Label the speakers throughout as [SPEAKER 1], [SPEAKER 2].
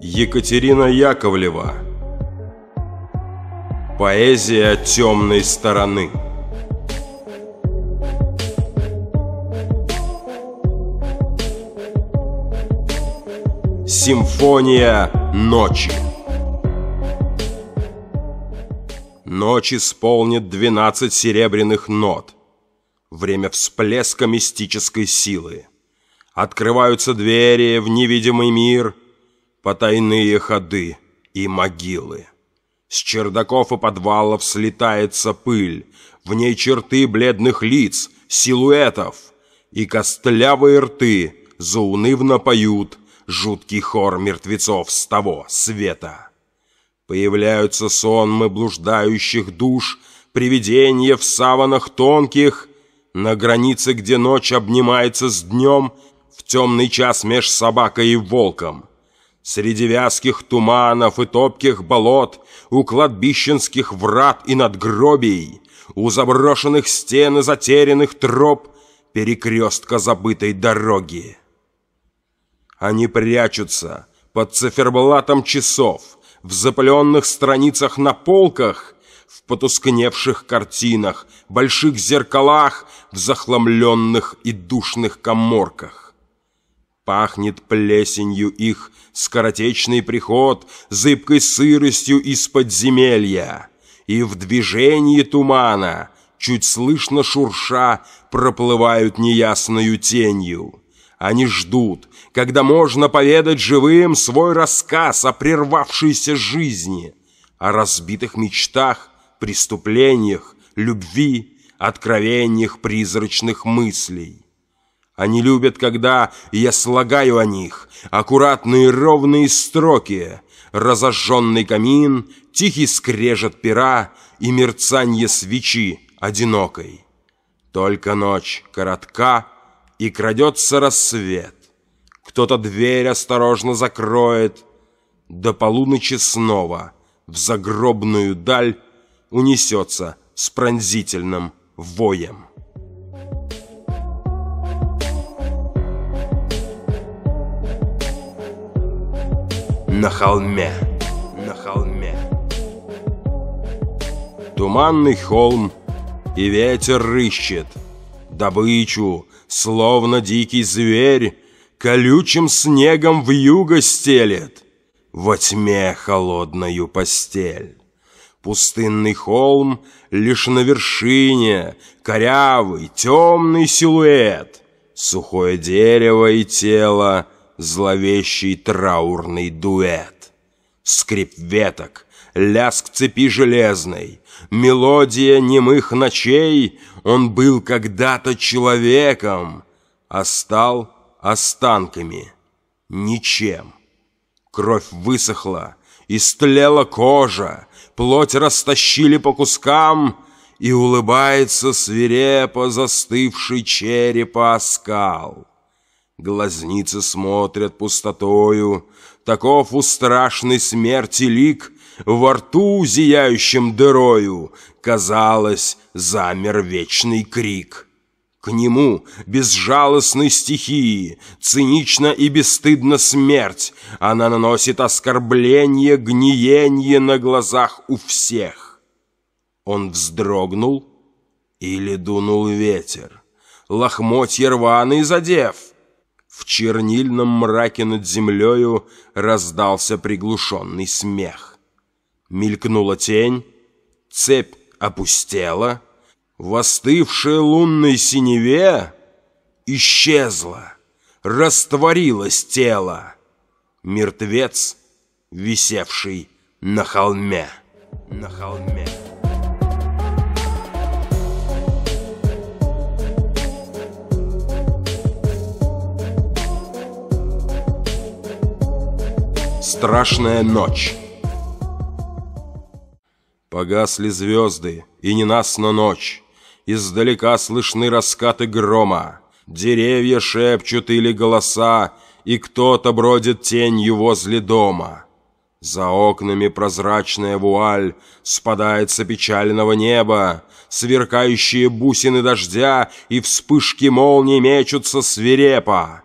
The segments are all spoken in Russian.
[SPEAKER 1] Екатерина Яковлева. Поэзия темной стороны. Симфония ночи. Ночь исполнит двенадцать серебряных нот Время всплеска мистической силы Открываются двери в невидимый мир Потайные ходы и могилы С чердаков и подвалов слетается пыль В ней черты бледных лиц, силуэтов И костлявые рты заунывно поют жуткий хор мертвецов с того света. Появляются сонмы блуждающих душ, привидения в саванах тонких, на границе, где ночь обнимается с днем, в темный час меж собакой и волком. Среди вязких туманов и топких болот, у кладбищенских врат и надгробий, у заброшенных стен и затерянных троп, перекрестка забытой дороги. Они прячутся под циферблатом часов, в запыленных страницах на полках, в потускневших картинах, больших зеркалах, в захламленных и душных коморках. Пахнет плесенью их скоротечный приход, зыбкой сыростью из подземелья, и в движении тумана, чуть слышно шурша, проплывают неясною тенью. Они ждут, когда можно поведать живым свой рассказ о прервавшейся жизни, о разбитых мечтах, преступлениях, любви, откровениях призрачных мыслей. Они любят, когда я слагаю о них аккуратные ровные строки, разожженный камин, тихий скрежет пера и мерцанье свечи одинокой. Только ночь коротка, и крадется рассвет. Кто-то дверь осторожно закроет, до полуночи снова в загробную даль унесется с пронзительным воем. На холме, на холме. Туманный холм, и ветер рыщет добычу, словно дикий зверь, колючим снегом в юго стелет, во тьме холодную постель. Пустынный холм лишь на вершине, корявый, темный силуэт, сухое дерево и тело, зловещий траурный дуэт. Скрип веток, ляск цепи железной, мелодия немых ночей, он был когда-то человеком, а стал останками, ничем. Кровь высохла, истлела кожа, плоть растащили по кускам, и улыбается свирепо застывший черепа оскал. Глазницы смотрят пустотою, таков у страшной смерти лик, во рту зияющим дырою, казалось, замер вечный крик. К нему безжалостной стихии, цинично и бесстыдно смерть, она наносит оскорбление, гниение на глазах у всех. Он вздрогнул или дунул ветер, лохмотья рваный задев. В чернильном мраке над землею раздался приглушенный смех. Мелькнула тень, цепь опустела — в остывшей лунной синеве исчезло, растворилось тело. Мертвец, висевший на холме, на холме. Страшная ночь. Погасли звезды, и ненастна ночь. Издалека слышны раскаты грома, Деревья шепчут или голоса, И кто-то бродит тенью возле дома. За окнами прозрачная вуаль спадает с печального неба, сверкающие бусины дождя и вспышки молний мечутся свирепо.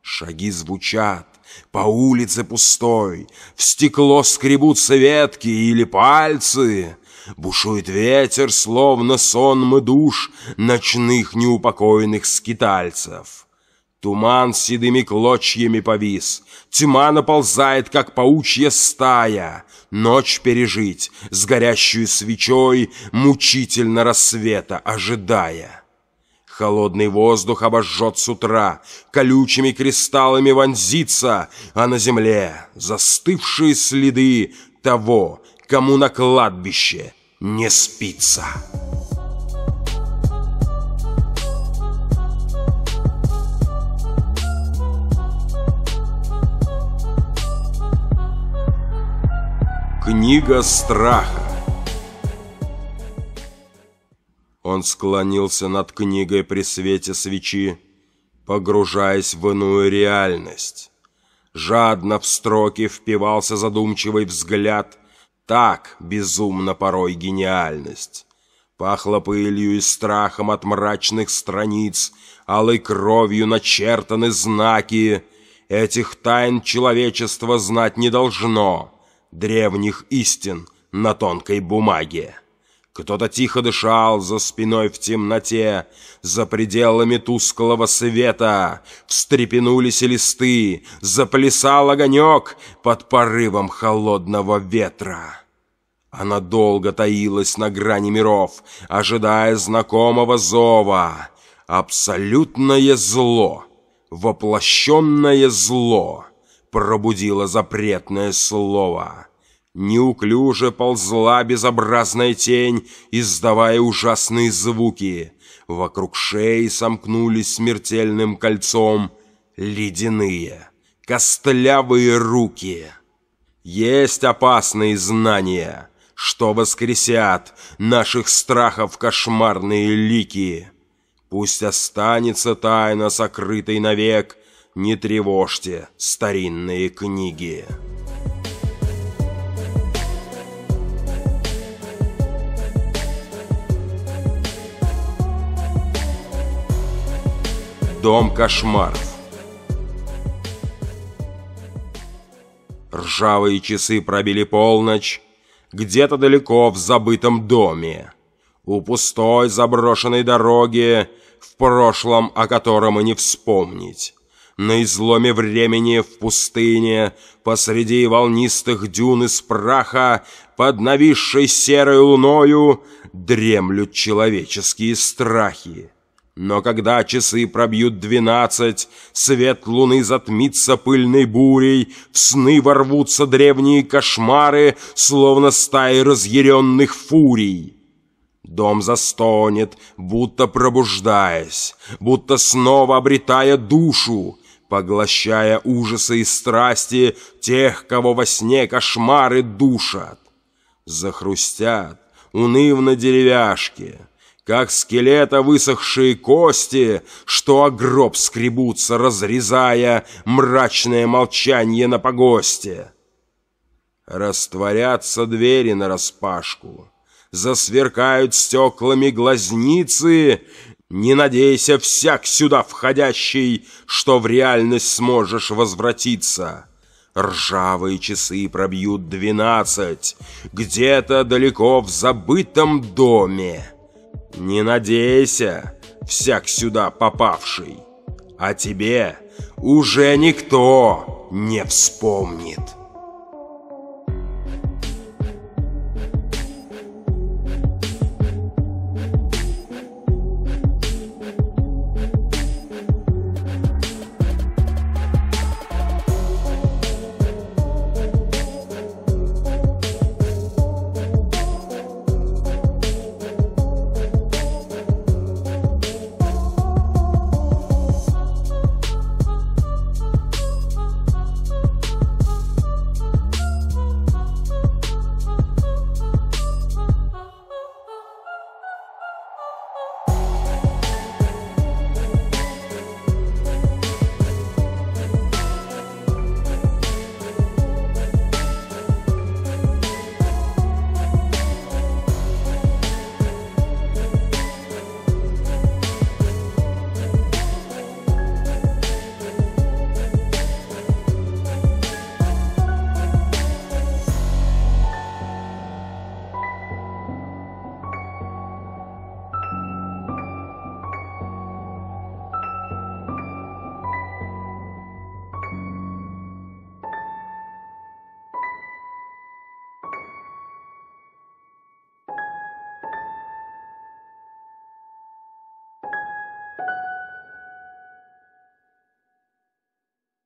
[SPEAKER 1] Шаги звучат, по улице пустой, в стекло скребутся ветки или пальцы. Бушует ветер, словно сонмы душ ночных неупокоенных скитальцев. Туман седыми клочьями повис, Тьма наползает, как паучья стая. Ночь пережить с горящую свечой, Мучительно рассвета ожидая. Холодный воздух обожжет с утра, Колючими кристаллами вонзится, А на земле застывшие следы Того, кому на кладбище не спится. Книга страха Он склонился над книгой при свете свечи, погружаясь в иную реальность. Жадно в строки впивался задумчивый взгляд, так безумно порой гениальность. Пахло пылью и страхом от мрачных страниц, алой кровью начертаны знаки. Этих тайн человечество знать не должно — древних истин на тонкой бумаге. Кто-то тихо дышал за спиной в темноте, за пределами тусклого света. Встрепенулись листы, заплясал огонек под порывом холодного ветра. Она долго таилась на грани миров, ожидая знакомого зова. Абсолютное зло, воплощенное зло — пробудила запретное слово. Неуклюже ползла безобразная тень, издавая ужасные звуки. Вокруг шеи сомкнулись смертельным кольцом ледяные, костлявые руки. Есть опасные знания, что воскресят наших страхов кошмарные лики. Пусть останется тайна, сокрытой навек, не тревожьте старинные книги. Дом кошмаров Ржавые часы пробили полночь Где-то далеко в забытом доме У пустой заброшенной дороги В прошлом, о котором и не вспомнить на изломе времени в пустыне, посреди волнистых дюн из праха, под нависшей серой луною, дремлют человеческие страхи. Но когда часы пробьют двенадцать, свет луны затмится пыльной бурей, в сны ворвутся древние кошмары, словно стаи разъяренных фурий. Дом застонет, будто пробуждаясь, будто снова обретая душу, поглощая ужасы и страсти тех, кого во сне кошмары душат. Захрустят унывно деревяшки, как скелета высохшие кости, что о гроб скребутся, разрезая мрачное молчание на погосте. Растворятся двери нараспашку, засверкают стеклами глазницы, не надейся всяк сюда входящий, что в реальность сможешь возвратиться. Ржавые часы пробьют двенадцать, где-то далеко в забытом доме. Не надейся, всяк сюда попавший, а тебе уже никто не вспомнит».